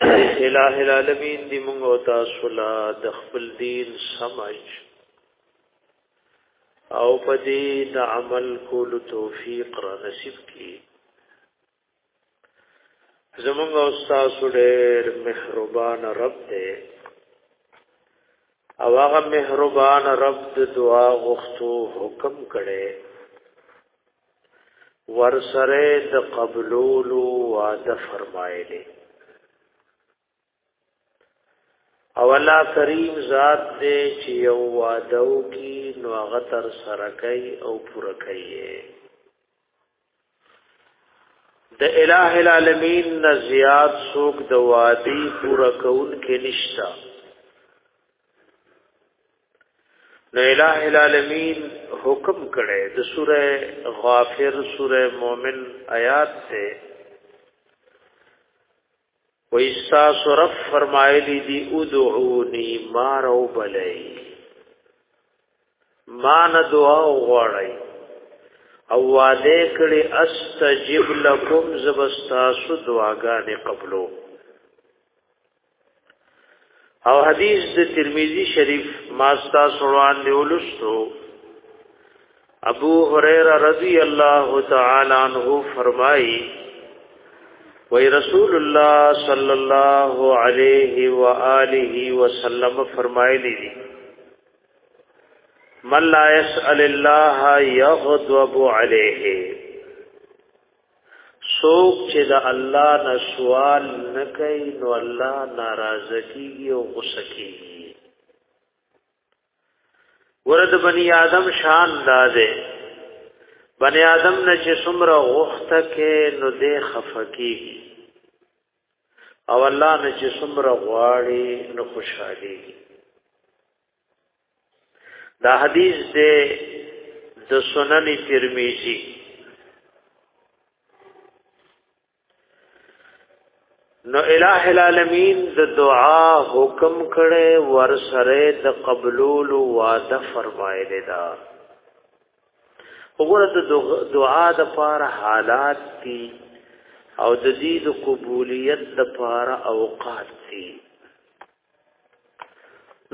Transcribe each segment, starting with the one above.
الہ العالمین دی مونږ او تاسو لا د خپل دین سمج او پدې د عمل کول توفیق را نصیب کړي زمونږ او تاسو ډېر مهربان رب دی او هغه مهربان رب د دعا غوښتو حکم کړي ورسره د قبلولو وعده فرمایلی او الله کریم ذات دې چې یو وعده کی نو هغه تر سره کوي او پوره کوي د الٰه العالمین نه زیات څوک د وادي پوره کول کې نشتا نو الہ العالمین حکم کړي د سوره غافر سوره مومن آیات ته و ایسا سورف فرمایلی دی ادعونی ما رو بلی ما نه دعا وغواړی او وعده کړي استجب لكم زبستاسو دعاګانې قبلو او حدیث د ترمذی شریف ما ستا سروان دی ولستو ابو هريره رضی الله تعالی عنہ فرمایي وی رسول الله صلی الله علیه و آله وسلم فرمایلی دي من لا يسأل الله يغضب عليه څوک چې د الله نه سوال نه کوي نو الله ناراضه کیږي او غوسه کیږي ورته بنی آدم شان دازه بنی آدم نه چې څومره غوخته کې نو دې خفقي او الله نه چې څومره غواړي نو خوشحالي دا حدیث دې د سنن ترمذی نو الہ العالمین د دعا حکم کړي ور سره د قبول وعده فرمایلی دا وګوره د دعا د پار حالات دي او د دې د قبولیت د پار اوقات دي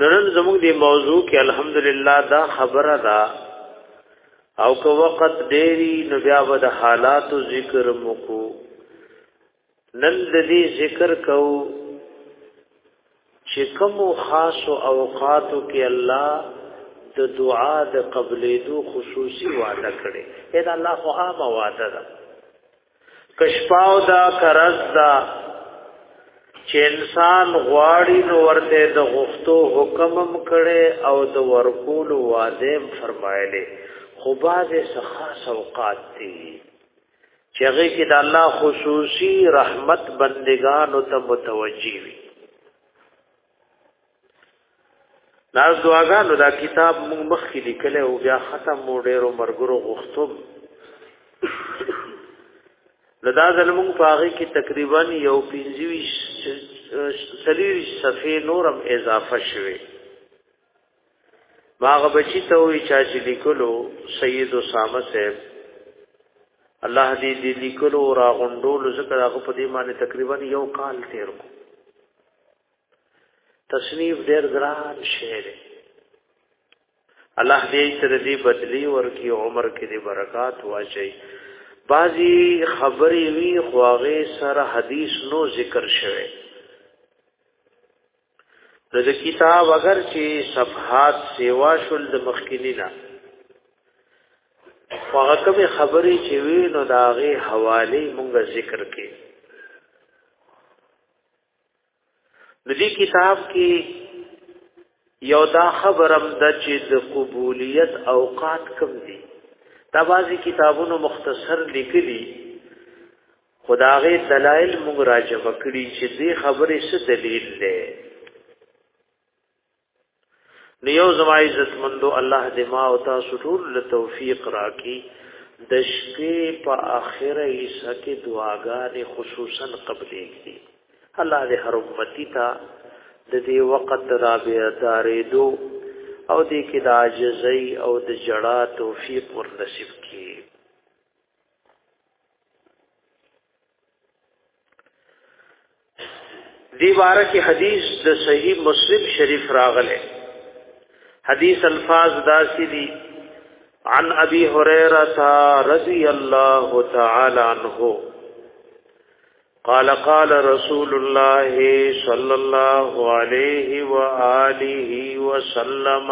نن زموږ دی موضوع کې الحمدلله دا خبره ده او که وخت ډېری نو بیا به د حالاتو ذکر مکو نن د دې ذکر کو چې کوم خاص اوقاتو کې الله د دعا د قبلې دو خصوصي وعده کړي دا الله خو عام وعده ده کشپاو دا کرز دا چې انسان غواړي نو ورته د غفتو حکمم کړي او د ورکول وعده فرمایلې خو باز سخا سوقات دي چې هغه کې د الله خصوصي رحمت بندگانو ته متوجي وي ناز دعاګانو دا کتاب موږ مخ کې لیکل او بیا ختم مو ډیرو مرګرو غختم لدا زلمون پاغي کې تقریبا یو 25 سلیری صفحه نورم اضافه شوه باغ بچی ته وی چا چې لیکلو سید اسامه صاحب الله دې دې لیکلو را غونډول ذکر هغه په دې باندې تقریبا یو کال تیر کو تصنیف ډیر ګران شعر الله دې تر دې بدلی ورکی عمر کې دې برکات واچي بعضی خبرې وی خواغه سره حدیث نو ذکر شوه د کتاب اگر چې صفحات سیوا شول د مخکینی نه هغه کوم خبرې چې وی نو داغه حواله مونږه ذکر کې د دې کتاب کې یو دا خبرم د چې د قبولیت اوقات کم دي دا بعضی کتابونو مختصر لیکلي خداغه دلایل موږ راجمع کړي چې دې خبرې څه دلیل دی نیو زما عزت مندو الله دې ما او تاسو ټول له توفیق راکړي د شپې په اخره یې سکه دعاګانې خصوصا قبلې کړي الله دې هر امتی ته د دې وخت را به دارې دو او دې کې د عاجزۍ او د جړا توفیق ور نصیب کړي دی باره کې حدیث د صحیح مسلم شریف راغله حدیث الفاظ داسی دی عن ابي هريره رضي الله تعالى عنه قال قال رسول الله صلى الله عليه واله وسلم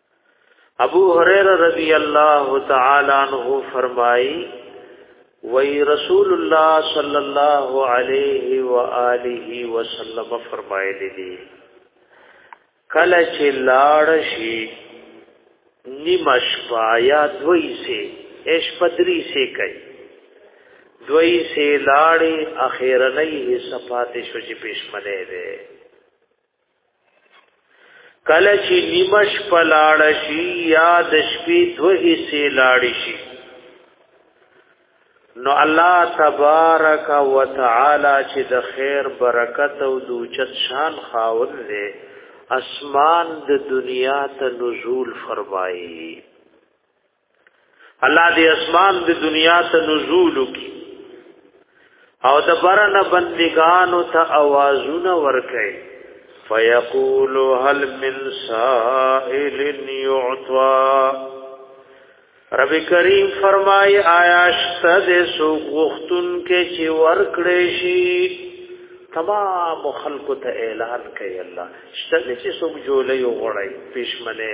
ابو هريره رضی الله تعالی عنہ فرمایي وی رسول الله صلی الله علیه و آله وسلم فرمایلی دي کله چې لاړ شي نیمه شپه یا دوی سه اش پدری سه کوي دوی سه لاړې اخیرنۍ حصہ پاتې شو چې پښمنه ده کله چې نیمش پلاړ شي یا د شپې دوه حصے لاړ شي نو الله تبارک وتعالى چې د خیر برکت او د چت شان خاوند دی اسمان د دنیا ته نزول فرمایي الله دې اسمان د دنیا ته نزول کی او د برن بندگانو ته आवाजونه ورکړي فیقول هل من سائل یعطا رب کریم فرمای آیا شته د سو غختن کې چې ورکړې شي تمام خلق ته اعلان کوي الله شته چې سو جوړې وړي پښمنه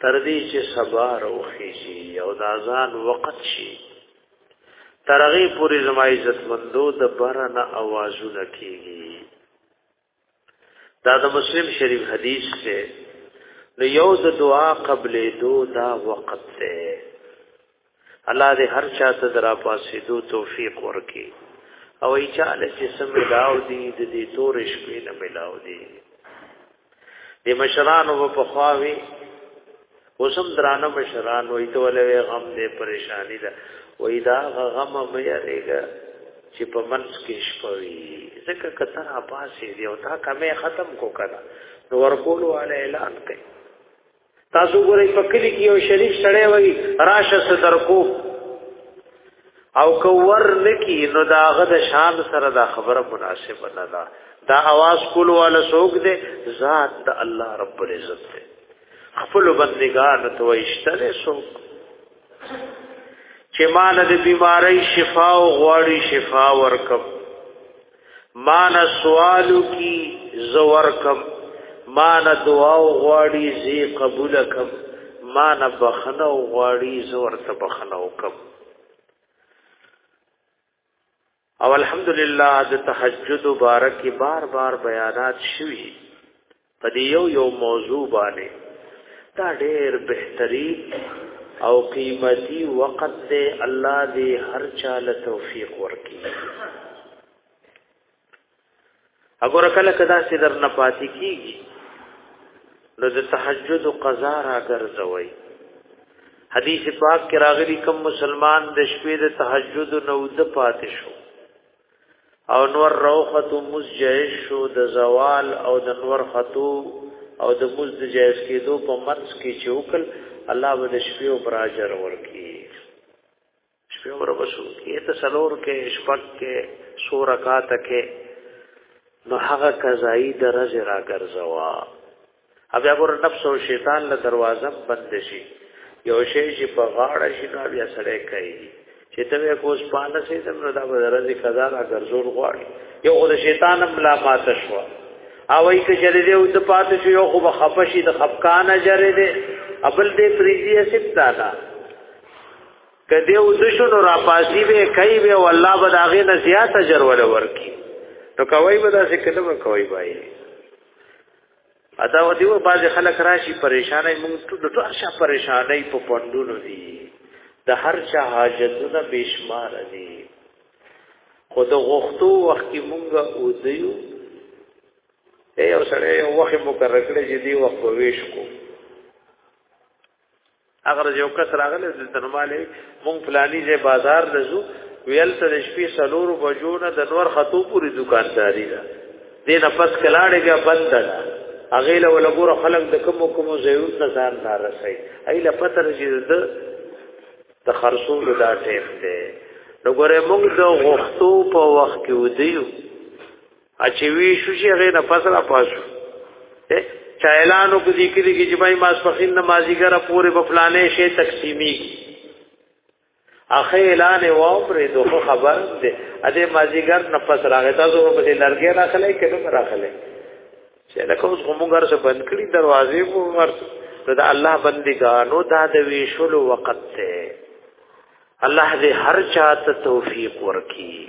تر دې چې سبا روخیږي او د اذان وخت شي ترغه پوری زما عزت مندو د برنه اوازونه کیږي دا د مسلم شریف حدیث سے نو یو د دعا قبلې دو دا وخت ته الله دې هر چا ته درا پاسې دو توفیق ورکي او ای چا له جسم ملاو دي د دې تور شپې نه ملاو دي د مشران او په خواوي اوسم درانه مشران وې ته ولې غم دې پریشانی ده وې دا غم مې یریګا چې په منځ کې شپوي ځکه کته را پاسې دی او تا کمه ختم کو کړه نو ورکول علی اعلان کوي تاسو ګورئ په کلی کې یو شریف سړی وای راشه سترکو او کور لکی نو دا غد شان سره دا خبره مناسب نه ده دا आवाज کول والا سوق دے ذات د الله رب العزت دے خپل بندگان ته وشتله سوق چې مال د بیماری شفا او غواړي شفا ورکب مان سوالو کی زور کم مان دعا او غواړي زی قبول کم مان بخنه او غواړي زور ته بخنه وکم او الحمدلله د تهجد مبارک بار بار بیانات شوي په دې یو یو موضوع باندې دا ډېر بهتري او قیمتي وخت دی الله دې هر چا له توفیق ورکړي اګور کله کدا چې در نه پاتې کیږي نو د تهجد قضا را ګرځوي حدیث پاک کې راغلي کوم مسلمان د شپې د تهجد نو د پاتې شو او نور روخت مزجیش شو د زوال او د نور خطو او د مزد جایز کېدو په منځ کې چې وکړ الله به د شپې او براجر ورکی شپې او بربسو کې ته سلور کې شپک کې سو رکعات کې نو هغه قضایي درجه راګرځوا بیا ګور نفس او شیطان له دروازه بند شي یو شی چې په غاړه شي نو بیا سره کوي چې ته کوس پانه سي تم نو دا بدر دي قضا را ګرځول غواړي یو د شیطان ملا مات شو او ای که جری دی او د پات شو یو خو بخفشي د خفقان جری دی ابل دې پریزي اسب دادا کدی او د شنو را پاسي به کوي به والله بداغه نه زیات اجر ول ورکی نو کوي به دا څه کله کوي بای ادا و دیو باز خلک راشي پریشانای مونږ ټول ټول شا پریشانای په پوندونو دي د هر چا حاجتونه بشمار دي خو د غوښتو وخت کې مونږ او دیو یو سره یو وخت مقرر کړی چې دی وخت ویش کو اگر یو کس راغله د تنماله مونږ فلانی ځای بازار لزو ویل ته د شپې سلور بجو نه د نور خطو پوری دکانداری ده دې نه پس کلاړې بیا بند ده هغه له ولګور خلک د کوم کوم زیون نه ځان نه رسي ایله پته رجې ده د خرصو دا ټیف ده نو ګوره موږ د غختو په وخت کې ودیو اچي وی شو چې هغه نه پس را پاسو چا اعلان وکړي دي کې دي چې بای ماسپخین نمازیګر پورې په پلانې شي تقسیمی اخه اعلان و پرې دوه خبر دي ا دې مازیګر نفس راغی تاسو په دې لرګې راخلې کله راخلې چې لکه اوس غموګر څخه بند کړي دروازې وو ورته دا الله بندګانو دا د ویشل وخت ته الله دې هر چاته توفیق ورکړي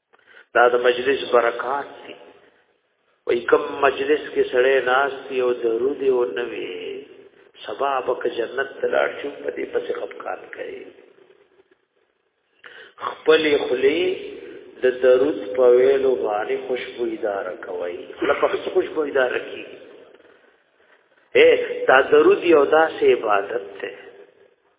دا د مجلس برکات دی وای کوم مجلس کې سړی ناس دی او درود او نوي سبا به جنت تلار شو په دې پسې خپکار کوي خپل خلی د درود په ویلو باندې خوشبویدار کوي لکه خوشبویدار کی اے دا درود یو داسې عبادت ده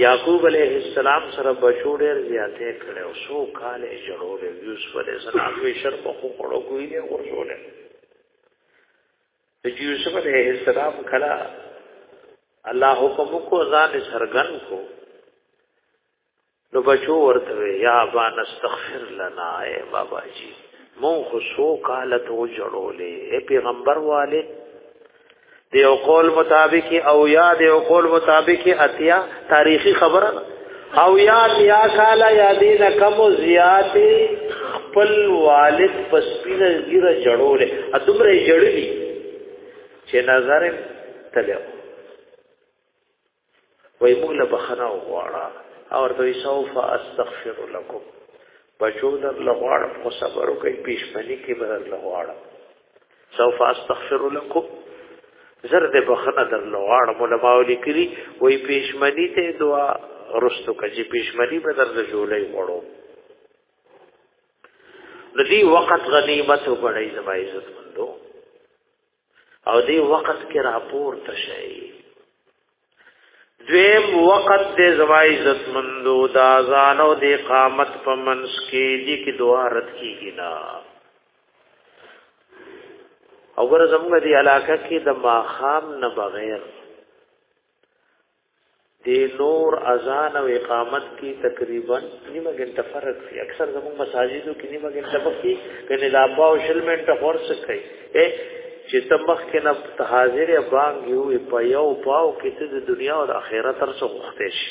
یعقوب علیه السلام سره بچو ډېر زیاتې کړې او څو کالې جوړول یوسف علیه السلام یې شرم خو خړو کوی نه ورسول د یوسف علیه السلام کلا الله حکم کو ځان سرګن کو نو بچو ورته یا با نستغفر لنا اے بابا جی مون خو څو کالې ته جوړولې اے پیغمبر والے دی یو قول مطابق او یا دی یو قول مطابق اتیا تاریخی خبره او یا یا کالا یا دین کم زیات خپل والد پس پینه ګیره جړولې ا دومره جړلې چې نظر تلو وای موږ له بخنه وغواړه او ورته سوف استغفر لكم بچو در لغواړم خو صبر وکړئ پیشمنی کې به در لغواړم سوف استغفر لكم زر دې بخنه در لغواړم علماء لیکلي وای پیشمنی ته دعا رستو کجې پیشمنی به در جوړې وړو د دې وخت غنیمت وګړي زما عزت مندو او دی وخت کې راپور تشي دویم وخت دې زما عزت مندو دا ځان او دې قامت په منس کې دې کې دعا رد کیږي نه او ګره زموږ دې علاقه کې د ماخام نه بغیر د نور اذان او اقامت کې تقریبا نیمه ګنټه فرق دی اکثر زموږ مساجدو کې نیمه ګنټه پکې کنه لا پاو شل منټه خور سکي چې ته مخ کې نه ته حاضر یا بانګ یو په یو پاو کې ته د دنیا او آخرت تر څو وخت شي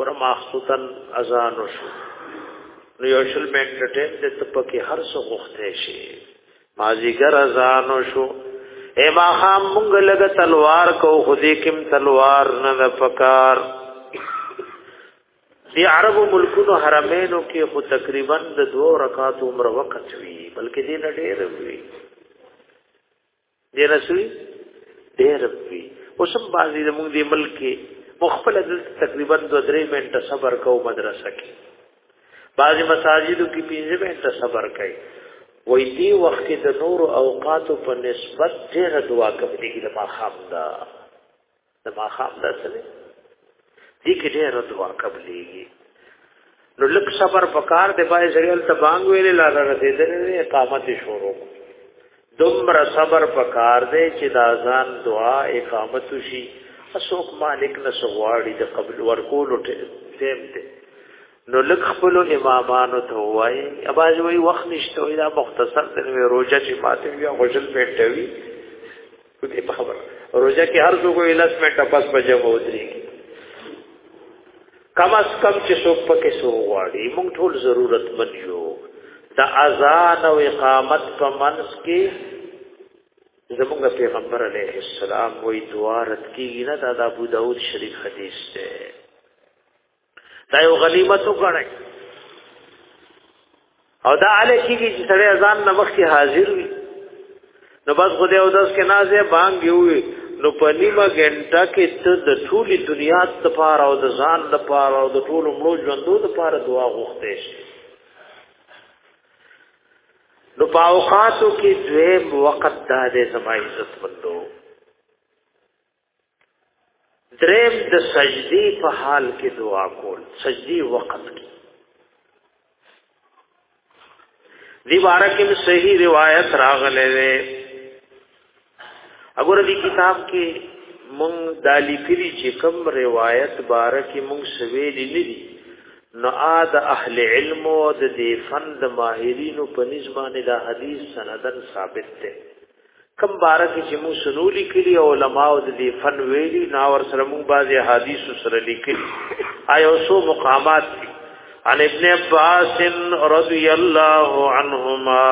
ورماخصوتن اذان شو نو یو شل منټه ټیم د تپکی هر څه غوښته شي مازیګر اذان شو اے ما خام مونږ لګ تلوار کو خو دې کوم تلوار نه پکار دی عربو ملکونو حرمینو کې خو تقریبا د دوه رکعات عمر وخت وی بلکې دې نه ډېر وی دې رسوي ډېر وی اوس هم بعضی د موږ دی ملک کې مخفل د تقریبا 2 3 منټه صبر کو مدرسه کې بعضی مساجدو کې 15 منټه صبر کوي وای دی وخت کې د نور اوقاتو په نسبت ډېر دعا کوي د ما خام ده د ماخام داسې دی دې کې ډېر دعا قبلېږي نو لک صبر پکار دی پای سړیل ته بانګ ویلې لار رسیدلې اقامت شروع دومره صبر پکار دی چې د اذان دعا اقامت شي اسوک مالک نه سغواړي د قبل ورکول ټیم دی نو لک خپل امامانو ته وای اباځ وای وخت نشته وای دا مختصر دی روزه چې ماته بیا غسل پټوي دې په خبر روزه کې هر څوک یې لاس منټه پس په جمع ودري کم از کم چې څوک پکې سو غواړي موږ ټول ضرورت من یو د اذان او اقامت په منځ کې زموږ پیغمبر علیه السلام وې دوارت کې نه د ابو داود شریف حدیث ده دا یو غنیمت وګڼي او دا علی کیږي چې سړی اذان نه مخکې حاضر وي نو بس خدای او داس کې نازه بانګ یوي نو په نیمه ګنټه کې ته د ټولي دنیا د پاره او د ځان د پاره او د ټولو مړو ژوندو د پاره دعا غوښته شي نو په اوقاتو کې دویم وخت د دې زما عزت مندو دریم د سجدی په حال کې دعا کول سجدی وقت کې دی بارکه می صحیح روایت راغله وی وګوره دی کتاب کې مون دالی کری چې کوم روایت بارکه مون سویل نه دي نو عاد اهل علم او د فن د ماهرینو په نسبت دا حدیث سندن ثابت ده کم بارک چې مو سنو لیکلي او علما او د دې فن ویلي نا ور سره مو بعضي حدیث سره لیکلي آیا اوسو مقامات دي عن ابن عباس رضی الله عنهما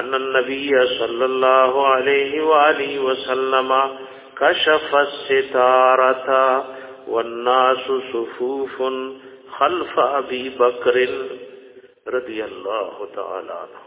ان النبي صلى الله عليه واله وسلم كشف الستاره والناس صفوف خلف ابي بکر رضی الله تعالی عنہ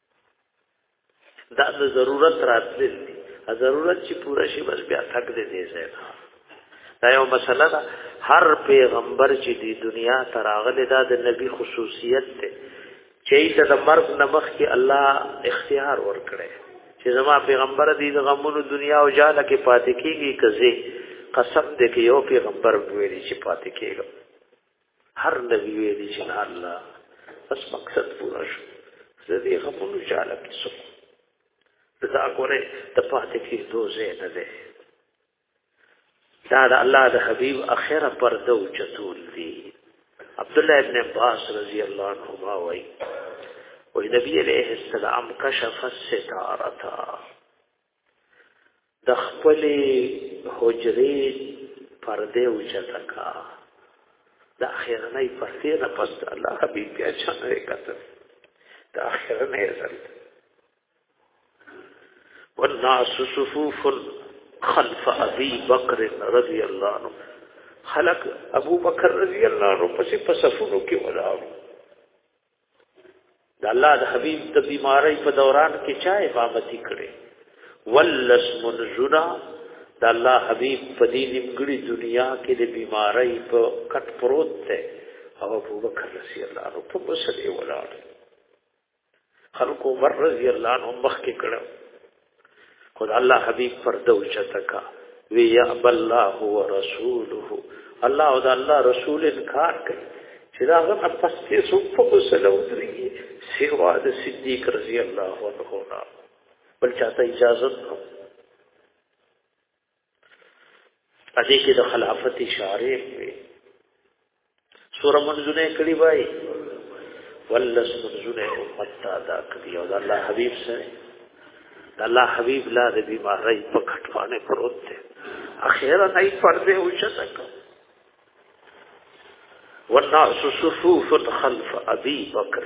دا د ضرورت راتلل دي ضرورت چې پوره شي بس بیا تک دې دې ځای دا یو مسله ده هر پیغمبر چې دی دنیا ته راغلی دا د نبی خصوصیت ده چې ته د مرګ نمخ کې الله اختیار ورکړي چې زما پیغمبر دی د غمونو دنیا او جاله کې پاتې کیږي کزي قسم دې کې یو پیغمبر ویلي چې پاتې کیږي هر نبی ویلی چې نه الله بس مقصد پورا شو زه دې غمونو چاله کې سو دا ګوره د پاتې کې دوزه نه ده دا د الله د حبيب اخره پرده او چتول دي عبد الله ابن عباس رضی الله عنهما وایي وی نبی علیہ السلام کشف الستارتا د خپل حجرې پردې او چتکا د اخرنې پردې نه پس الله حبيب بیا چانه وکړه د اخرنې ځل والناس صفوف خلف ابي بکر رضی الله عنه خلق ابو بکر رضی الله عنه پسې په صفونو کې ولاړ د الله د حبيب د بیماری په دوران کې چا امامت کړي ولس منزنا د الله حبيب په دې نیمګړي دنیا کې د بیماری په کټ پروت دی او ابو بکر رضی الله عنه په مسلې ولاړ خلکو عمر رضی الله عنه مخ کې کړو خود الله حبيب پرده اوچته کا وی یا الله ورسوله الله او دا الله رسول انکار کوي چې دا هغه پس کې سو په وسلو دري سیوا د صدیق رضی الله عنه نه بل چاته اجازه نه پدې کې د خلافت اشاره وي سوره منځونه کړي وای ولس منځونه امت ته ادا کړی او د الله حبيب سره د الله حبيب لا د بیماری په کټوانه پروت دی اخیرا نه پردې اوچته کو والناس صفوف خلف ابي بکر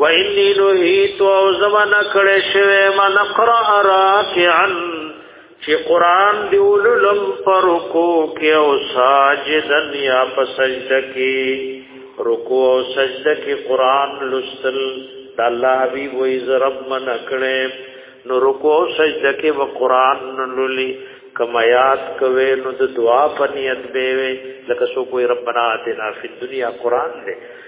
و انی نهیت او زمان کړه شوه ما نقرا راکعا چې قران دی ولولم پر رکو کې او ساجدن یا په سجده کې رکو او سجده کې قران لستل د الله حبیب وې زرب من کړه نو رکو او سجده کې و قران لولي کما یاد کوي نو د دعا په نیت به لکه سو کوئی ربنا اتنا فی الدنیا قران دې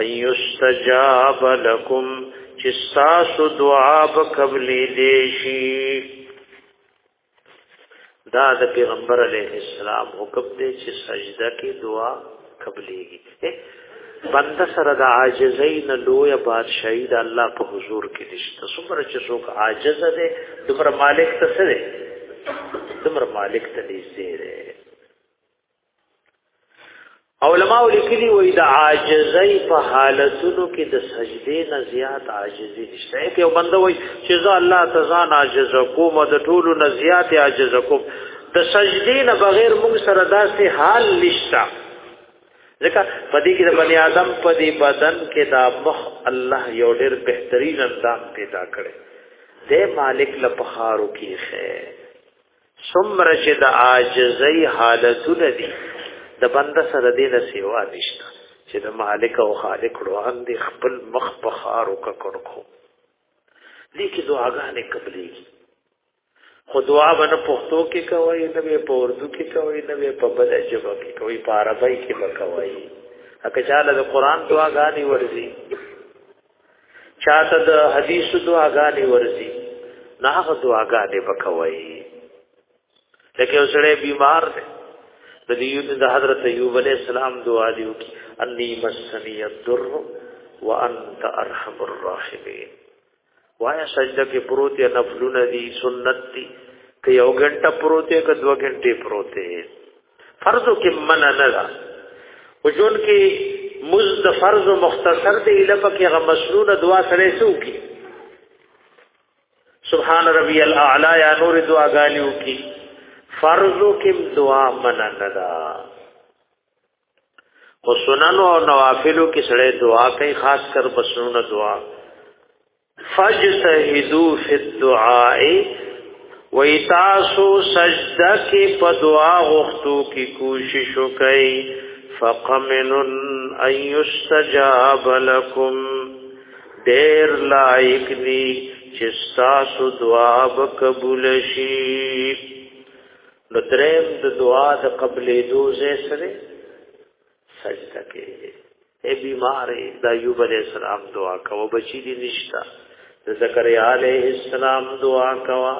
ايستجاب لكم چې تاسو دعا به قبلې دي شي دا د پیغمبر علیه السلام حکم دی چې سجده کې دعا قبلېږي بنده سره د عاجزین لوی بادشاہی د الله په حضور کې نشته څومره چې څوک عاجز دی دومره مالک ته څه دی دومره مالک ته نږدې دی علماء لیکلي وي د عاجزۍ په حالتونو کې د سجدې نه زیات عاجزي نشته کې یو بنده وي چې زه الله تزان عاجز کوم د ټولو نه زیات عاجز کوم د سجدې نه بغیر موږ سره داسې حال نشته ځکه په دې کې د بنی آدم په دې بدن کې دا مخ الله یو ډېر بهترین اندام پیدا کړي د مالک لپاره کیږي سمره چې د عاجزۍ حالتونه دي د بنده سره دې نه سیوا نشته چې د مالک او خالق روان دي خپل مخ په خارو کا کړکو دې کې دعاګانې قبلې خو دعا باندې پښتو کې کوي نه به په اردو کې کوي نه به په بل ژبه کې کوي په عربی کې به کوي اګه چاله د قران دعاګانې ورزي چاته د حدیث دعاګانې ورزي نه هغه دعاګانې وکوي لکه وسړی بیمار دی د دې د حضرت ایوب علی السلام دعا دی کی انی مسنی الضر وانت ارحم الراحمین وایا سجده کې پروت یا نفلونه دي سنت دي که یو غنټه پروت یا که دوه غنټه پروت دی فرضو کې من نه ده او جون کې مز د فرض مختصر دی لپاره کې غ مسنون دعا سره سو کې سبحان ربي الاعلى یا نور دعا غالیو کې فرضو کې دعا من نه ده او سنن او نوافلو کې سره دعا کوي خاص کر بسنون دعا فجتهدوا فی الدعاء ویتاسو سجده کې په دعا غوښتو کې کوشش وکړئ فقمن ان یستجاب لكم دیر لایک دی چې تاسو دعا به قبول شي نو دریم د دعا د قبلې دوزه سره سجده کوي اے بیمار د ایوب علیہ السلام دعا کوه بچی دی نشتا د زکریا علیہ السلام دعا کوه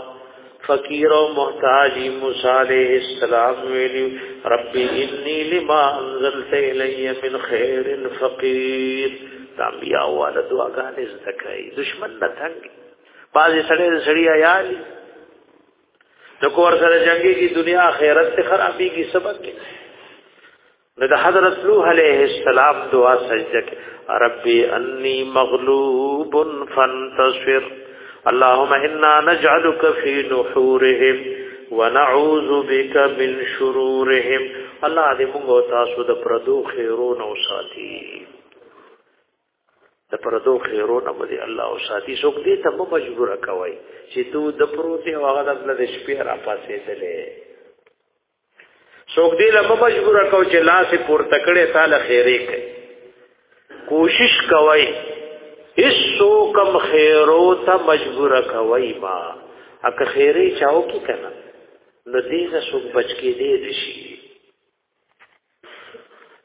فقیر او محتاج موسی علیہ السلام ویلی رب انی لما انزلت الی من خیر فقیر دا بیا والا دعاګانې زکای دشمن نه تنګي بعضی سړی سړی عیالي د کور سره جنگي کی دنیا آخرت ته خرابي کی سبق کې نو د حضرت نوح علیه السلام دعا سجده کې ربي اني مغلوب فانتصر اللهم انا نجعلك في نحورهم ونعوذ بك من شرورهم الله دې موږ تاسو د پردو خیرون او ساتي د پردو خیرون او دې الله او ساتي څوک دې ته مجبور کوي چې تو د پروت او هغه د شپې را پاسې دلې څوک دې له مجبور کو چې لاس پورته کړي تعالی خیره کوي کوشش کوي هیڅ کم خیرو ته مجبور کوي ما اکه خیره چاو کی کنه نو دې نه څوک بچ کې دې نشي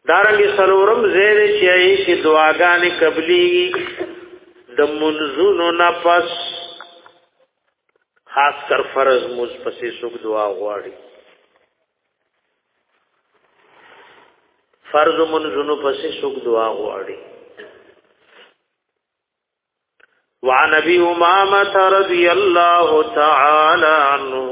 دارنګ سلورم زیر چې ای چې دعاګانې قبلي د منزونو نه پس خاص کر فرض موز پسې څوک دعا غواړي فرض منځونو پسې څوک دعا غواړي وعن ابي امامه رضي الله تعالى عنه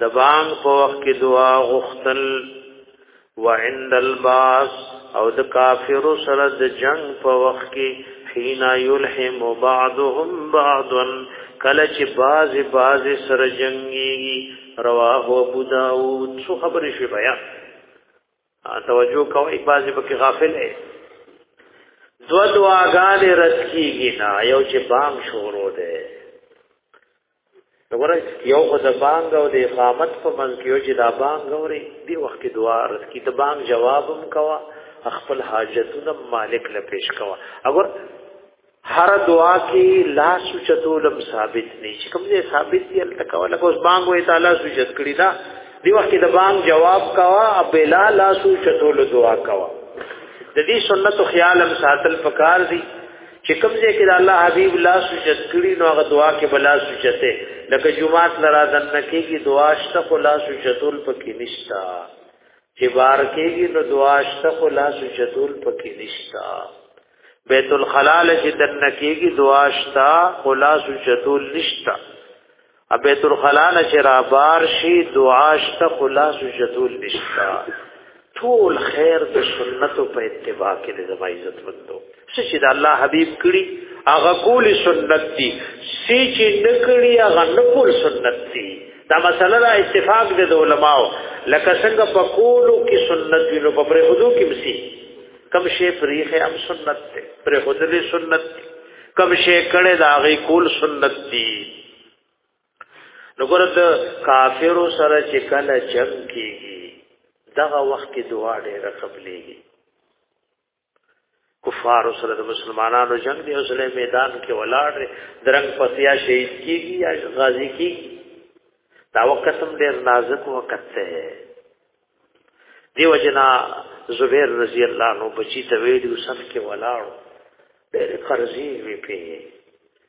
د بانګ په وخت کې دعا غوښتل وعند الباس او د کافر سره د جنگ په وخت کې حینا یلحم بعضهم بعضا کله چې باز باز سره جنگي رواه ابو داود سو خبر شي بیا توجه کوي باز به کې غافل دی دو دعاګانې رد کیږي نه یو چې بام شروع ده وګوره یو خو د بانګ او د اقامت په منځ کې یو چې دا بانګ اوري دی وخت کې دعا رس کی د بانګ جوابم کوا خپل حاجتونه مالک له پیش کوا اگر هر دعا کې لا سوچتولم ثابت نه چې کوم دې ثابت دی الله کوا لکه اوس بانګ وې تعالی سوچت کړی دا دی وخت کې د بانګ جواب کوا ابلا لا سوچتول دعا کوا د دې سنت خیالم ساتل پکار دی چې کوم ځای کې د الله حبيب لاس سجد کړي نو هغه دعا کې بلا سجته لکه جمعات لرا دن کېږي دعا شته خو لاس سجدول پکې نشتا چې بار کېږي نو دعا شته خو لاس سجدول پکې نشتا بیت الخلال چې دن کېږي دعا شته خو لاس سجدول نشتا بیت الخلا نه چې را بار شي دعا شته خلاص جدول نشتا ټول خیر د سنتو په اتباع کې د زما عزت وندو چې د الله حبیب کړي هغه کول سنت دي سې چې نکړي هغه نکول سنت دي دا مسله را اتفاق دي د علماو لکه څنګه په کولو کې سنت دي نو په پرې خودو کې مسي کم شی پریخه هم سنت دی پر خودلی سنت دی کم شی کړه دا غي کول سنت دی نګور د کافر سره چې کله جنگ کیږي دغه وخت کې دعا ډېره قبلېږي کفار سره د مسلمانانو جنگ دی اوس له میدان کې ولاړ درنګ پسیا شهید کیږي یا غازی کیږي دا وخت هم ډېر نازک وخت دی دیو جنا زبیر رضی الله عنه بچی ته ویلو صف کې ولاړو ډېر قرضې وی پی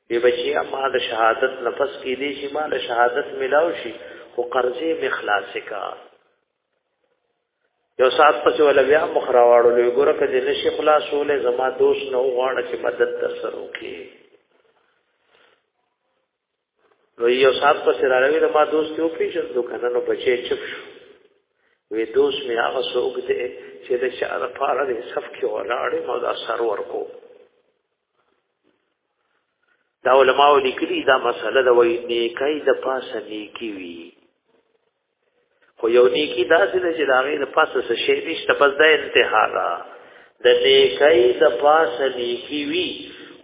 وی بچی ما د شهادت نفس کې دي چې ما د شهادت ملاو شي خو قرضې می خلاص کا یو سات پس ولا بیا مخ راوړل یو ګره کدي نشي خلاصولې زما دوست نو غواړي چې مدد تر سره وکړي نو یو صاحب په سره راوی ما دوست یو پیژن دو کنه نو بچی چپ شو وی دوست می هغه څوک دی چې د چا د پاره د صف کې ولاړ ما دا سر ورکو دا علماء لیکلي دا مسله د وای نیکای د پاسه نیکی وی خو یو نیکی داسې ده چې د هغې د پاسه څه شی نشته بس دا انتها ده د نیکۍ د پاسه نیکی وي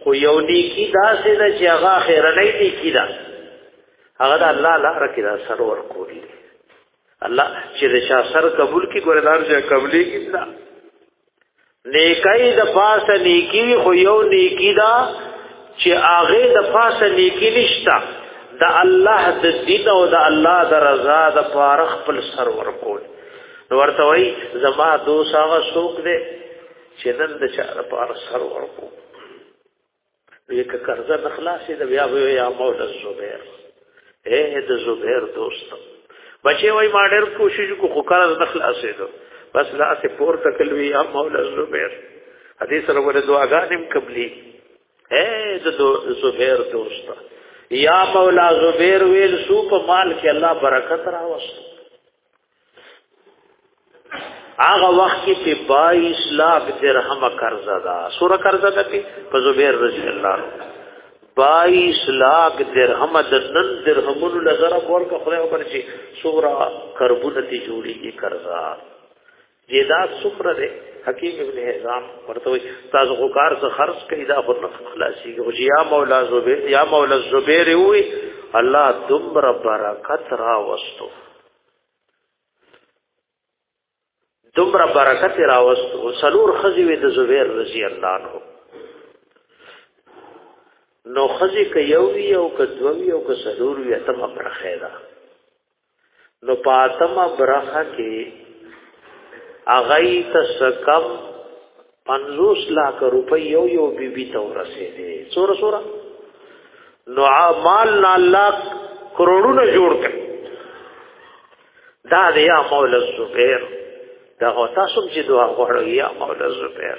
خو یو نیکی داسې ده چې هغه آخرنۍ نیکی ده هغه د الله لاره کې دا سر ورکول دي الله چې د شاه سر قبول کی ګوردار چې قبلې کې نه نیکای د پاسه نیکی وی خو یو نیکی دا چې هغه د پاسه نیکی نشتا د الله د دین او د الله د رضا د پاره خپل سر ورکول نو ورته وای زما دوه ساغه شوق دی چې نن د چا لپاره سر ورکو یک قرضه نخلاصې د بیا وی یا مولا زبیر اے د زبیر دوست بچي وای ما ډېر کوشش کو خو قرض نخلاصې دو بس لا سه پور تکلوي یا مولا زبیر حدیث سره ور دعاګانم قبلي اے د زبیر دوست یا مولا زبیر ویل سو په مال کې الله برکت راوست هغه وخت کې چې 22 لک درهم قرض ده سوره قرض ده کې په زبیر رضی الله عنه 22 لک درهم د نن درهمونو لزر ورکه خدای وکړي چې سوره کربونه تی جوړیږي قرضا جدا سپر دے حکیم ابن حزام ورته وي تاسو خو کار څخه خرج کړئ دا خو نه خلاصي او یا مولا زبیر یا مولا زبیر وي الله دمر برکت را وستو دمر برکت را وستو سلور خزی وي د زبیر رضی الله عنه نو خزی که یو وی او که دو وی او که سلور وی اتم پر خیره نو پاتم برخه کې اغی تسکم 50 لک روپۍ یو یو بی بی ته ورسېدې سور سور نو مال نه الله کروڑونه جوړ کړ دا دی یا مولا الزبیر دا هو تاسو چې دوه غوړو یا مولا الزبیر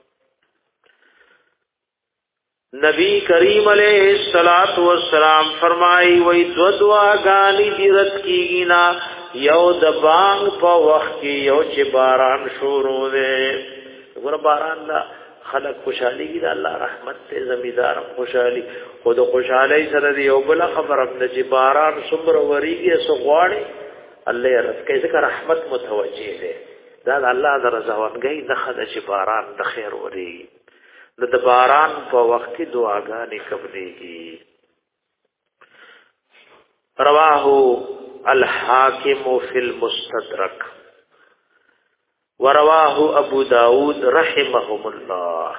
نبی کریم علیہ الصلات والسلام فرمایي وای دو دوا غانی دی رد کیږي نا یو د بانګ په وخت کې یو چې باران شروع دی ګور باران دا خلق خوشحالي کی دا الله رحمت ته زمیدار خوشحالي خود خوشحالي سره دی یو بل خبره د چې باران صبر وریږي سو غواړي الله رزق یې ذکر رحمت متوجه دی دا د الله د رضاوندګۍ نښه ده چې باران د خیر وري نو د باران په وخت کې دعاګانې قبلېږي رواه الحاکم فی المستدرک ورواه ابو داود رحمهم الله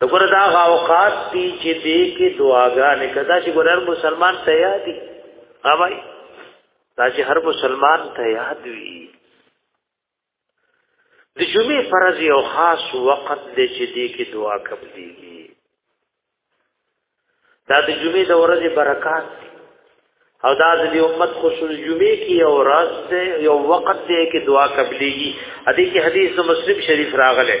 دغه دا اوقات دي چې دې کې دعاګانې کدا چې ګورر مسلمان تیار دي اوبای دا چې هر مسلمان ته یاد وي د جمعې فرض یو خاص وخت دی چې دې کې دعا قبليږي دا د جمعې د ورځې برکات دی او دا د امت خصوص جمعې کې یو ورځ دی یو وخت دی کې دعا قبليږي ا دې کې حدیث مسلم شریف راغلی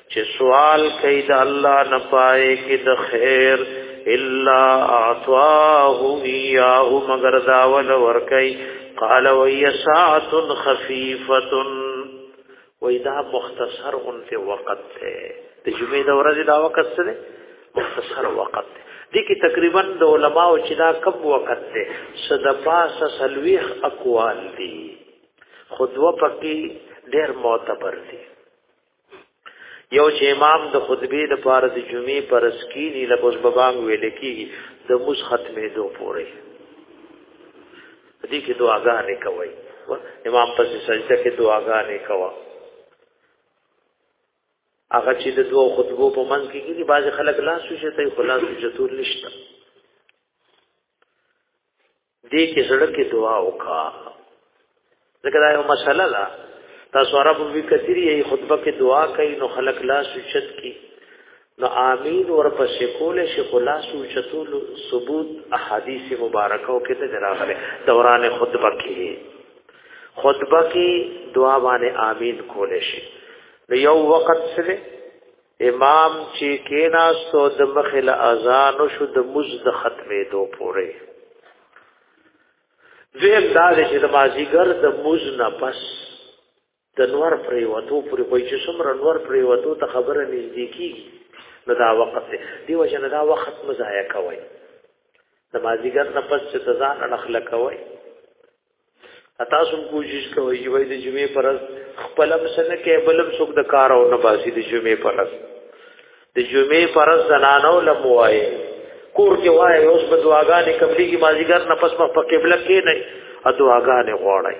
چې سوال کوي د الله نه پای کې د خیر الا اعطاه اياه مگر دا ول ور کوي قال وهي ساعه خفيفه وې دا مختصر غونته وخت ده د جمعې د ورځې دا وخت سره مختصر وخت ده دي کې تقریبا د علماو چې دا کم وخت ده صد پاسه سلويخ اقوال دي خود و پکې ډېر معتبر دي یو چې امام د خطبه د پاره د جمعې پر سکینی له بوز بابام ویل کیږي د موس ختمې دو پورې دې کې دعاګانې کوي امام پس سجده کې دعاګانې کوي هغه چې د دوه خطبو په منځ کې کېږي بعض خلک لاس وشته خلاص جتور نشته دې کې زړه کې دعا وکا ځکه دا یو مسله ده تاسو عرب وی کثیری یې خطبه کې دعا کوي نو خلق لا سوچت کی نو امین ورپسې کول شي خلا سوچتول ثبوت احادیث مبارکاو کې ته دراغله دوران خطبه کې خطبه کې دعا باندې امین کول شي نو یو وخت سره امام چې کیناستو د مخل اذان شو د مزد ختمې دو پوره زم دا چې د مازیګر د مز نه پس د نور پرې وته پرې وای چې څومره نور پرې وته ته خبره نږدې کیږي نو دا وخت دی دیو جن دا وخت مزایا کوي د مازیګر نه پس چې تزان نخله کوي تاسو کوشش کوئ چې وای د جمعې پرز خپل مسنه کې بلم څوک د کار او نه باسي د جمعې پرز د جمعې پرز زنانو لموای کور کې وای اوس په دعاګانې قبلي کې مازیګر نه پس په قبله کې نه ا دعاګانې غواړي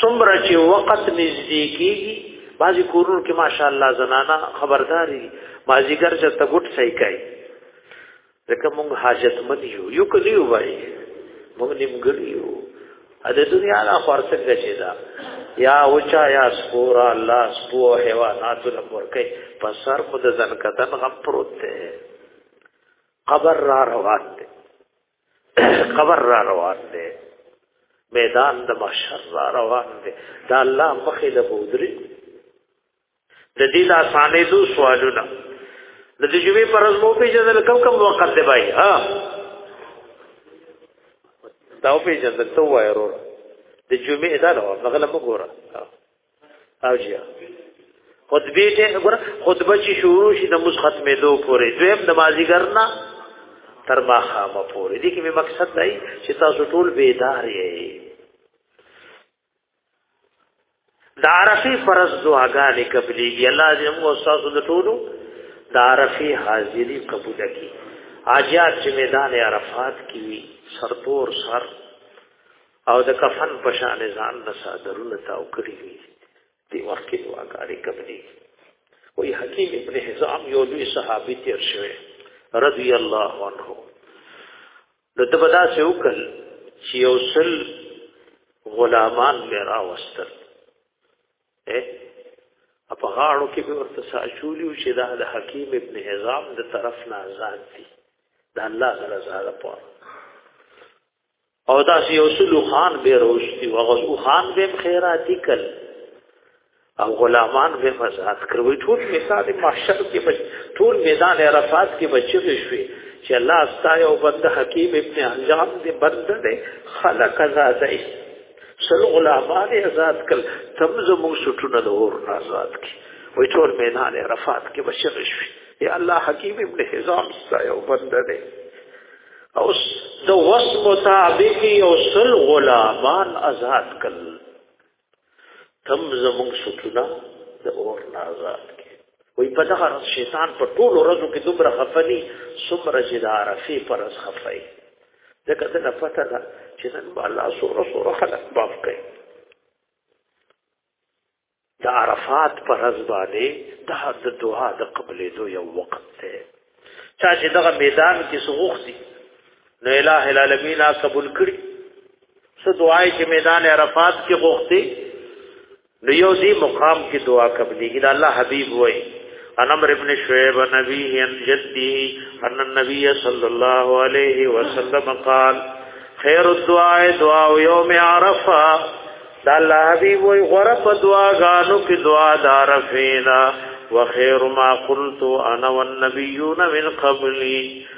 څومره چې وخت نږدې کیږي بعضی کورونو کې ماشاءالله زنانا خبرداري مازیګر چې تګټ صحیح کوي ځکه موږ حاجتمن یو یو کلی وای موږ نیمګړي یو ا د دنیا لا خرڅه کچې دا یا اوچا یا سپور الله سپو حیوانات له ورکه په سر خود ځن کتن غم پروت دی قبر را روان دی قبر را روان دی میدان د محشر را روان دی دا الله مخې له بودري د دې د اسانې دو سوالونه د دې جوې پر ورځ مو پیژندل کوم کوم وخت دی بای ها دا او پیژندل ته وای ورو د جمعې دا نو غلم وګوره او جی خطبه ته وګوره خطبه چې شروع شي د مس ختمې دو پورې دویم د مازیګر نه تر ما خامه پورې دي کې مقصد دی چې تاسو ټول بیدار یې د عرفي فرض دعاګانې قبليږي الله دې موږ استاد د ټولو د عرفي حاضري قبول کړي اجات چې میدان عرفات کې وي سرتور سر او د کفن په شان ځان نه صادرونه تاو کړی وي دی وخت کې دعاګانې قبلي وي حکیم ابن حزام یو لوی صحابي تیر شوی رضی الله عنه نو ته به داسې وکړ چې یو سل غلامان مې راوستل په غاړو کې به ورته ساچولیو چې دا د حکیم ابن حزام د طرف نه آزاد دي د الله سره زاده پوه او دا یو سلو خان به روشتي او غو خان به خیراتی کړ او غلامان به آزاد کړوي ټول میدان محشر کې بچ ټول میدان عرفات کې بچي شوي چې الله استای او بند حکیم ابن انجام دې بند دې خلق آزاد ای سل غلامان آزاد کړ تم زمو سټونه د اور آزاد کی وي ټول میدان عرفات کې بچي شوي یا الله حکیم ابن حزام استای او بند دې او د وس مطابق او سل غلامان آزاد کړ کم زمون ستونه د اور نه آزاد کې وای په دغه ورځ شیطان په ټول ورځو کې دومره خفلی څومره چې د عرفه پر ورځ خفای ځکه ته نه پته ده چې نن به الله سوره سوره خلق باف کوي د عرفات پر ورځ باندې د حد دعا د قبلې دو یو وخت دی چا چې دغه میدان کې سغوخ دي نو الٰه العالمین قبول کړي څه دعای چې میدان عرفات کې غوښتي نو یو دی مقام کې دعا قبلېږي دا الله حبیب وایي ان امر ابن شعیب نبی ان جدی ان النبی صلی الله علیه وسلم قال خیر الدعاء دعاء یوم عرفه دا الله حبیب وایي غره په دعا غانو کې دعا دارفینا وخیر ما قلت انا والنبیون من قبلی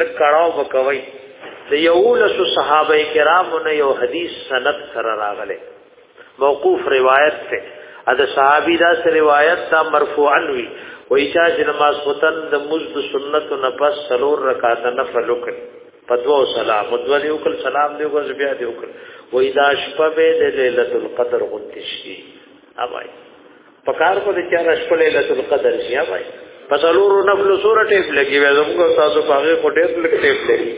لک کړهو وکوي د یو لس صحابه کرامو نه یو حدیث سند سره راغله موقوف روایت ته دا صحابي دا روایت دا مرفوعا وی وای چا چې نماز وطن د مزد سنت نه پس سلور رکعات نفل وکړ په دوه سلام مدول یو کل سلام دی وګز بیا دی وکړ وای دا شپه به د ليله القدر غوښتشي اوای پکار کو د چاره شپه ليله القدر شي وای په څلورو نفل سوره ټیپ لګي وای زموږ تاسو په هغه کو ټیپ لګ ټیپ لګي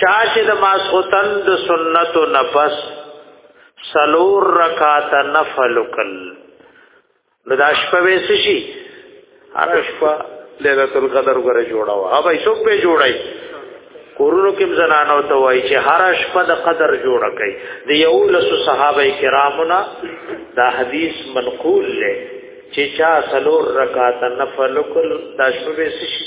چا چې د ماسوتن د سنتو نفس سلور رکعات نفل کل نو دا شپه وې شي هر شپه ليله القدر غره جوړه وا هغه څوک به جوړای کورونو کې زنانو ته وایي چې هر شپه د قدر جوړه کوي د یو لس صحابه کرامنا دا حدیث منقول له چې چا سلور رکعات نفل کول دا شپه به شي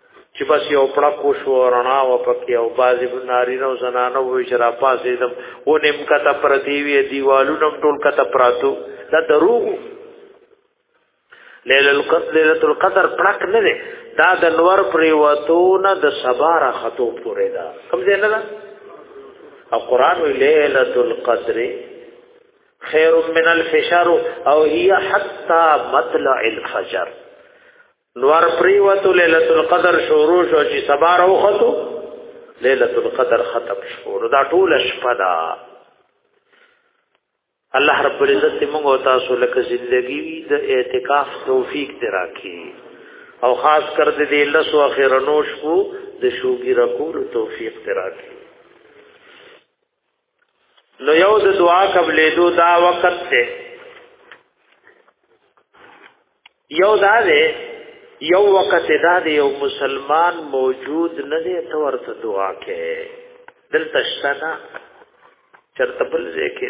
چې بس یو پړه کو شو رڼا و پکې او بازي نارینه او زنانه وې چې را پاسې دم و نیم کته پر دیوی دیوالونو ټول کته پراتو دا دروغ لیل القدر لیلۃ القدر پړک نه دی دا د نور پرې وته نه د سبا را خطو پورې دا کوم ځای نه دا او قران وی لیلۃ القدر خیر من الفشار او هي حتا مطلع الفجر نور پریوتو ليله القدر شروع شو چې سبا راوخته ليله القدر ختم شو دا ټول شپه ده الله رب العزت موږ او تاسو لکه ژوندۍ د اعتکاف توفیق دراکې او خاص کر د دې لس او اخرنو شپو د شوګي رکول توفیق دراکې نو یو د دعا قبلې دو دا وخت ته یو دا دی یو وخت دا دی یو مسلمان موجود نه دی ته ورته دعا کې دلته شته چرته بل ځای کې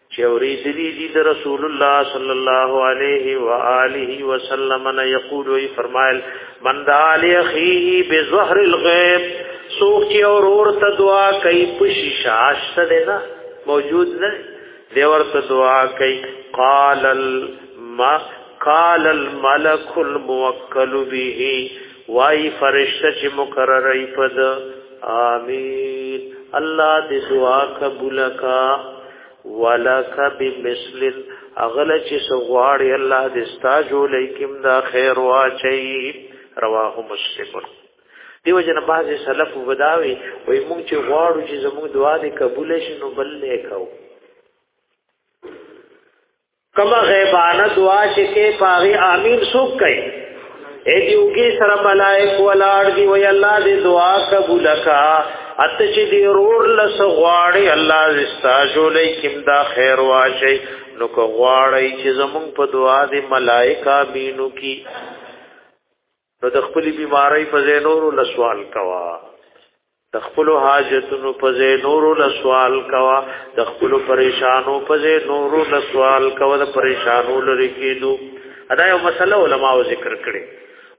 چې اوریدلی دي د رسول الله صلی الله علیه و آله وسلم نه یقول وی فرمایل من دعا لاخیه بظهر الغیب سوک چې اورور ته دعا کوي پشي شاش ته نه موجود نه دی ورته دعا کوي قال الما قال الملك الموکل به وای فرشته چې مقرره پد امين الله دې دعا قبول کا ولک بمثل اغل چې سغواړي الله دې ستا جوړې کوم دا خیر واچي رواه مسلم دیو جن باز سلف وداوي وای مونږ چې غواړو چې زموږ دعا دې قبول شي نو بل نه کاو کما غیبانه دعا چې کې پاغي امین سوک کوي اې دیوګي سره ملائک ولاړ دی وی الله دې دعا قبول کا ات چې دې رور لس غواړي الله زستاجو لیکم دا خیر واشي نو کو غواړي چې زمون په دعا دې ملائکه بینو کی نو د خپل بیماری په ځای نورو له سوال کوا د خپل حاجتونو په ځای نورو له سوال کوا د خپل پریشانو په ځای نورو له سوال کوا د پریشانو لري کېدو ادا یو مسله علما او ذکر کړي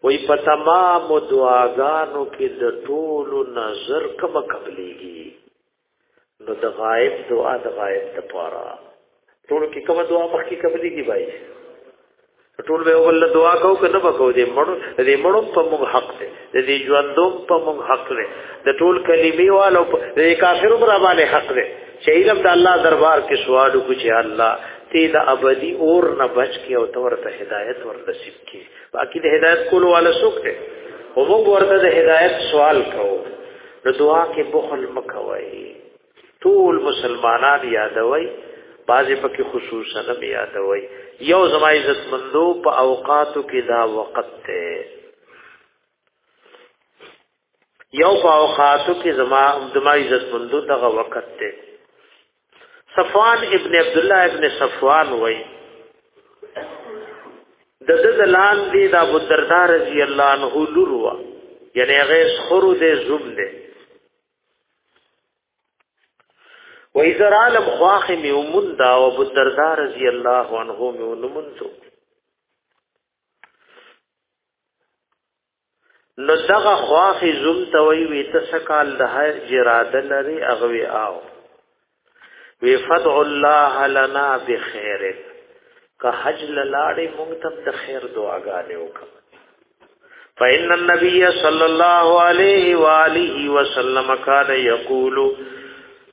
وای په تمام دعاګانو کې د ټولو نظر کم قبليږي نو د غائب دعا د غائب د پاره ټول کې کومه دعا مخکې قبلي کی بای ټول به ول دعا کو کنه بکو دې مړو دې مړو په موږ حق دې دې ژوندوم په موږ حق دې د ټول کلمې والو دې کافرو پر باندې حق دې شهیدم د الله دربار کې سوال کو چې الله تی د ابدي اور نه بچ کې او تور ته هدایت ور نصیب کې باقی د هدایت کولو والا څوک دې هغه ورته د هدایت سوال کوو نو دعا کې بخل مکوي ټول مسلمانان یادوي بعضې پکې خصوصا هم یادوي یو زما عزت مندو په اوقاتو کې دا وقت ته یو په اوقاتو کې زما زما عزت مندو دغه وخت ته صفوان ابن عبد الله ابن صفوان وای د د دلان دی د ابو الدرداء رضی الله عنه لور وا یعنی هغه خرو دې زوم دې و اذا عالم خواخ می ومن دا او ابو الدرداء رضی الله عنه می ومن تو نو دغه خواخې زوم ته وی وی تسکال د هر جراده لري اغوي آو وی فدع الله لنا بخير که حج لاړې مونږ ته د خیر دعاګانې وکړه فإن النبي صلى الله عليه وآله وسلم كان يقول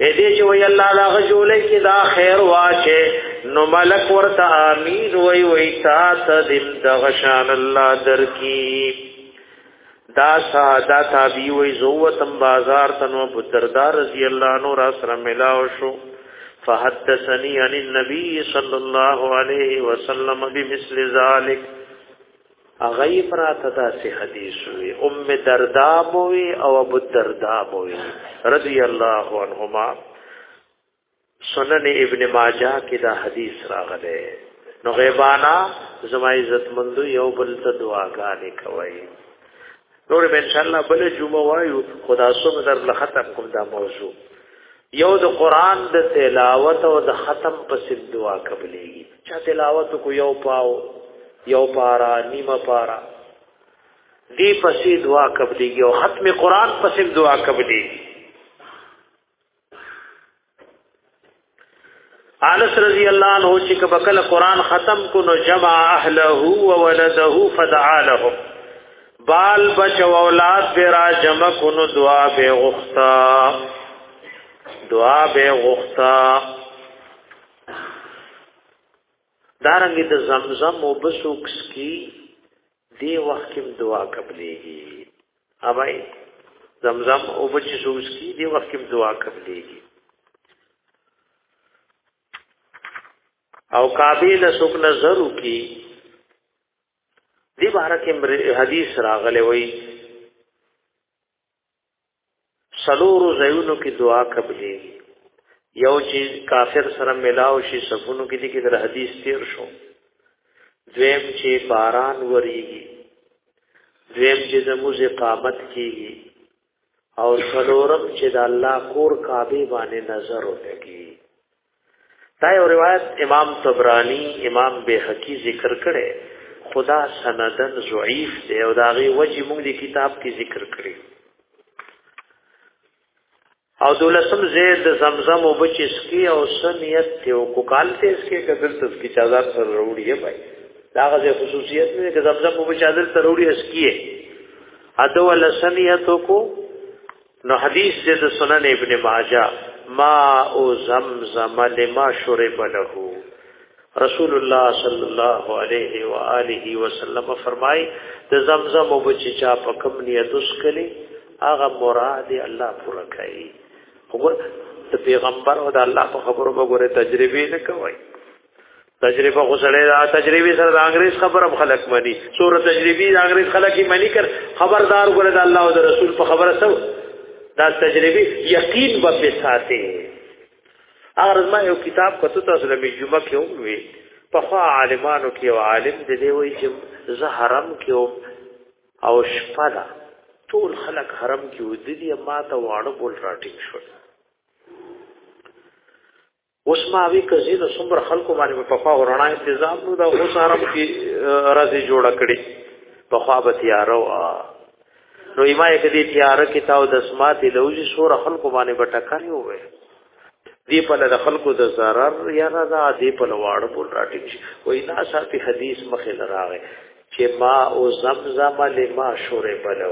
اې دې چې وی الله دا غجولې کې دا خیر واشه نو ملک ورته امین وی وی تا ته دې د غشان الله درکې دا ساده تابعی وی زوتم بازار تنو بتردار رضی الله عنه را سره ملاو شو فحدثني عن النبي صلى الله عليه وسلم بمثل ذلك غیب را تدا سے حدیث ہوئی ام دردا موی او ابو دردا موی رضی اللہ عنہما سنن ابن ماجہ کی دا حدیث راغلے نو غیبانا زما عزت مندو یو بل ته دعاګانې کوي نور به ان شاء الله بل جمعه وایو خدا سم در لختم کوم دا موضوع یو د قران د تلاوت او د ختم په سید دعا قبلېږي چا تلاوت کو یو پاو یو پارا نیمه پارا دی په سید دعا قبلېږي او ختم قران په سید دعا قبلېږي انس رضی الله عنه چې کبکل قران ختم کو نو جمع اهله و ولده فدعا له بال بچ او اولاد به را جمع کو نو دعا به غوښتا دعا به غوښتا دارنګ د زمزم او بسوکس کی دی وخت کې دعا قبليږي اوای زمزم او بچ سوس کی دی وخت کې دعا قبلېږي او کعبه له سوک نظر کی دی بارکه حدیث راغلی وای سلورو زیونو کې دعا قبلې یو چې کافر سره ملاو شي صفونو کې دي کې در حدیث تیر شو دویم چې باران وریږي دویم چې زموږ اقامت کیږي او سلورم چې د الله کور کعبه باندې نظر وکړي دا یو روایت امام طبرانی امام بیهقی ذکر کړي خدا سندن ضعیف دی او دا غي وجه موږ دی کتاب کې ذکر کړی او دولسم زید د زمزم او بچ اسکی او سنیت ته او کوکال ته اسکی کدل تس کی چازار سره وروړي ہے بھائی دا غزه خصوصیت نه د زمزم او بچ عادل سره وروړي اسکی ہے اته ول سنیت کو نو حدیث دې د سنن ابن ماجه ما او زمزم لما شرب له رسول الله صلی الله علیه و آله وسلم فرمای د زمزم او بچی چا په کوم نیت وسکلی هغه مراد الله پوره کوي وګور د پیغمبر او د الله په خبرو وګوره تجربه نه کوي تجربه خو سره دا تجربه سره د انګريز خبره خلق مني سور تجربي د انګريز خلق یې مني کر خبردار ګره د الله او د رسول په خبره سو دا تجربي یقین به په ساتي اگر ما یو کتاب کتو تاسو له جمعه کې وې په خوا عالمانو کې او عالم دې دی وې چې زه حرم کې او شپه ده ټول خلک حرم کې ودی ما ته واړه بول راټینګ شول اوس ما وی کزي نو څومره خلکو باندې په پخوا ورنا انتظام نو دا اوس حرم کې راځي جوړه کړي په خوا به تیارو نو ایما یې کدي تیار کې تاو د سمات لوجي سور خلکو باندې بټکاري وې دی په لږ خلکو د zarar یا نه دا دی په لواړ بول راټینګ شي وای نا ساتي حدیث مخې لراغه چې ما او زمزم لما شرب له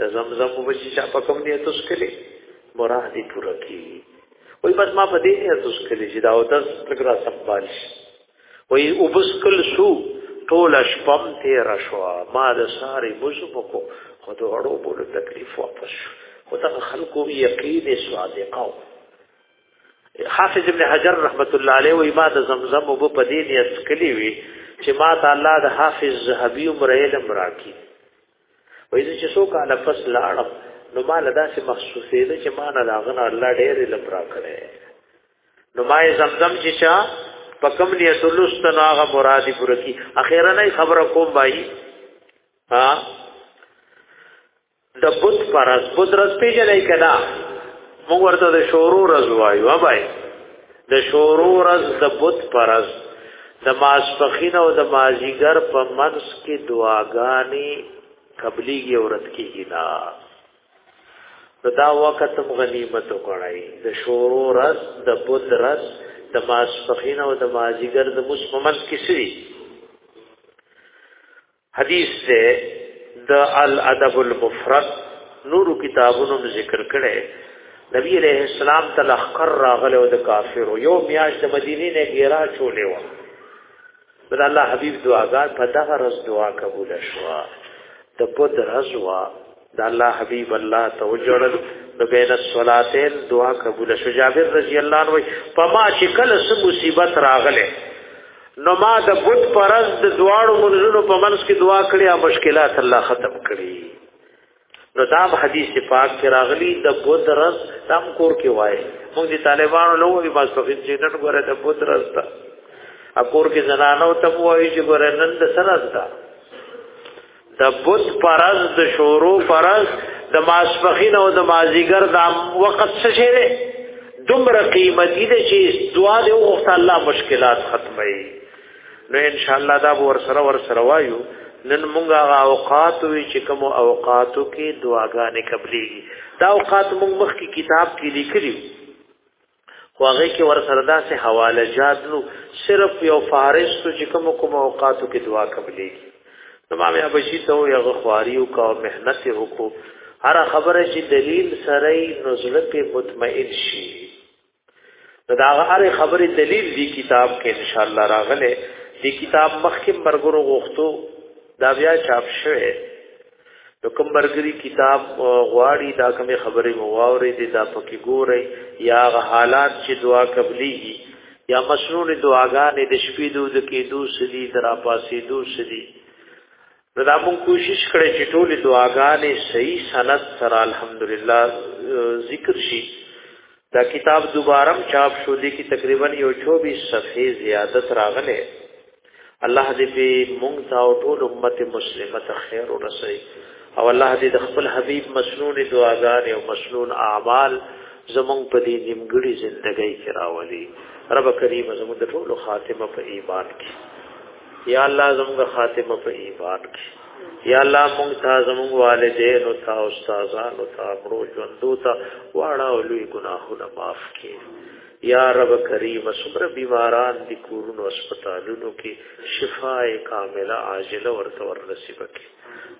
ته زمزم وبچی چا په کوم نیت وسکلی مراد یې پوره کی وای بس ما په دې نیت وسکلی چې دا او تر لګرا سمبال شي وای وبسکل شو ټول شپم تیر شو ما د ساري مزب کو خو د اړو بوله تکلیف واپس شو خو دا خلکو یقین صادقه حافظ ابن حجر رحمت الله علیه و ما د زمزم وب په دې نیت کلی وی چې ما تعالی د حافظ ذهبی عمر علم راکی وایي چې څو کاله پس لاړم نو ما له داسې مخصوصې ده چې ما نه لاغنه الله ډېر علم را کړی نو ما زمزم چې چا په کوم نیت لست نو هغه مرادي پوره کی اخیرا نه خبره کوم بای ها د بت پرز بت رز پیژنې کنا موږ ورته د شورو رز وایو بای د شورو رز د بت پرز د ماسپخین او د مازیګر په منس کې دعاګانی قبلی یو رد کیږي نا دا وخت هم غنیمت وکړای د شورو رز د بت رز د ماسپخین او د مازیګر د مس په منس کې سری حدیث سے د الادب المفرد نور کتابونو ذکر کړي نبی علیہ السلام ته لخر راغله او د کافرو یو میاش د مدینې نه ګیرا چولې و بل الله حبیب دعاګار په دغه رز دعا قبول شو ته په درز وا د الله حبيب الله توجړل د بین الصلاتین دعا قبول شو جابر رضی الله عنه په ما چې کله څه مصیبت راغله نو ما د بت پرز د دواړو منځونو په منځ کې دعا کړې او مشکلات الله ختم کړي نو دا حدیث پاک کې راغلی د بت رز دم کور کې وای موږ دي طالبانو له وی بس په دې نن غره د بت رز تا اکور کې زنانو ته وای چې غره نن د سره ده د بت پرز د شورو پرز د ماسپخین او د مازیګر د وخت څه شي دی دومره قیمتي دی چې دعا دی او وخت الله مشکلات ختمي نو ان شاء الله دا ور سره ور سره وایو نن مونږه اوقات وی چې کوم اوقاتو کې دعاګانې قبليږي دا اوقات مونږ مخ کې کتاب کې لیکلي خو هغه کې ور سره داسې حواله جات نو صرف یو فارس ته چې کوم کوم اوقاتو کې دعا قبلې امام ابشی ته یو غخواریو کا مهنت وکړو هر خبره چې دلیل سره نزله په مطمئن شي دا هر خبره دلیل دی کتاب کې ان شاء الله راغله دی کتاب مخکې مرګرو غوښتو دا بیا چاپ شوه نو کوم برګری کتاب غواړي دا کومه خبره مو واوري دي دا پکې ګوري یا غ حالات چې دعا قبليږي یا مسنون دعاګانې د شپې دود کې دو سدي درا پاسې دو سدي نو دا مون کوشش کړې چې ټول دعاګانې صحیح سند سره الحمدلله ذکر شي دا کتاب دوبارم چاپ شو دی کی تقریبا یو 24 صفحې زیادت راغله الله دې په مونږ تا او ټول امت مسلمه ته خیر ورسي او الله دې د خپل حبيب مسنون دعاګانې او مسنون اعمال زمونږ په دې نیمګړي ژوندۍ کې راولي رب کریم زموږ د ټولو خاتمه په ایمان کې یا الله زموږ خاتمه په ایمان کې یا الله مونږ ته زموږ والدین او تا استادان او تا برو ژوندو ته واړه او لوی ګناهونه معاف کړي یا رب کریم سمر بیماران دی کورونو اسپیټالونو کې شفای کامله عاجله ورته ور نصیب کړي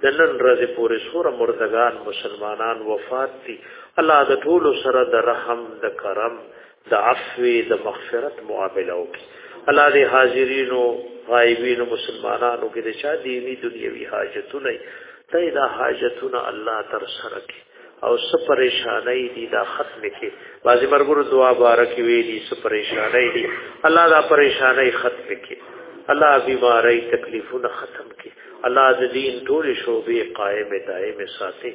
د نن ورځې پورې سور مردگان مسلمانان وفات دي الله د ټولو سره د رحم د کرم د عفوی د مغفرت معامله وکړي الله دې حاضرینو غایبینو مسلمانانو کې د چا دینی دنیوي حاجتونه ته دا حاجتونه الله تر سره کې او څه پریشانای دي دا ختم کې بازي مرګرو دعا بارک ویلي څه پریشانای دي الله دا پریشانای ختم کې الله بیماری تکلیفونه ختم کې الله د دین ټول شوبې قائم دائم ساتي